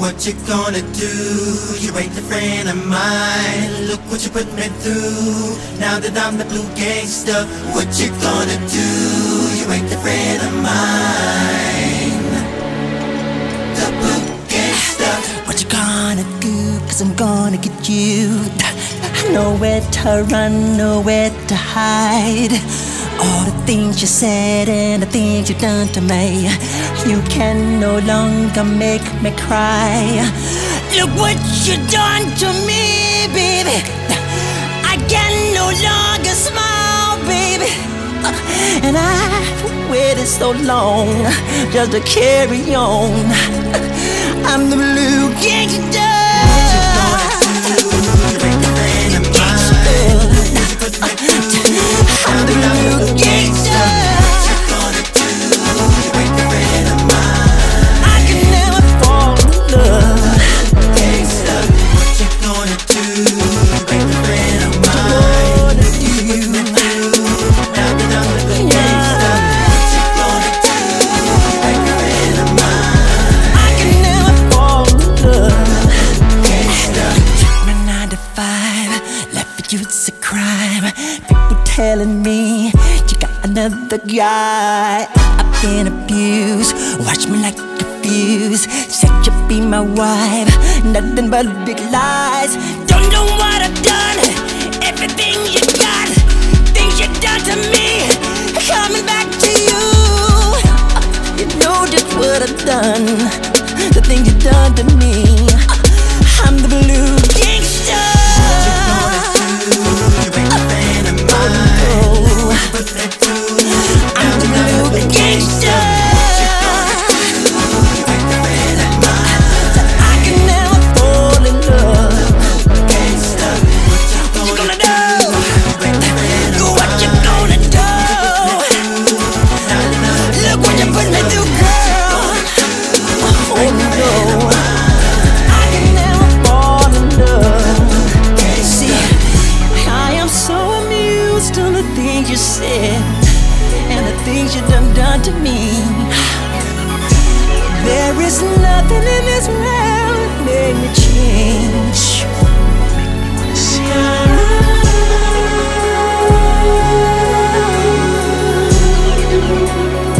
what you gonna do? You ain't a friend of mine. Look what you put me through. Now that I'm the blue gangster, what you gonna do? You ain't a friend of mine. The blue gangster. What you gonna do? Cause I'm gonna get you. Nowhere to run, nowhere to hide. All the things you said and the things you've done to me, you can no longer make me cry. Look what you done to me, baby. I can no longer smile, baby. And I've waited so long just to carry on. I'm the blue gangster. It's a crime. People telling me you got another guy. I've been abused, watch me like a fuse. Said you'd be my wife, nothing but big lies. Don't know what I've done, everything you got, things you done to me, coming back to you. You know just what I've done, the things you done to me. things you done done to me. There is nothing in this world that made me change. Make me wanna.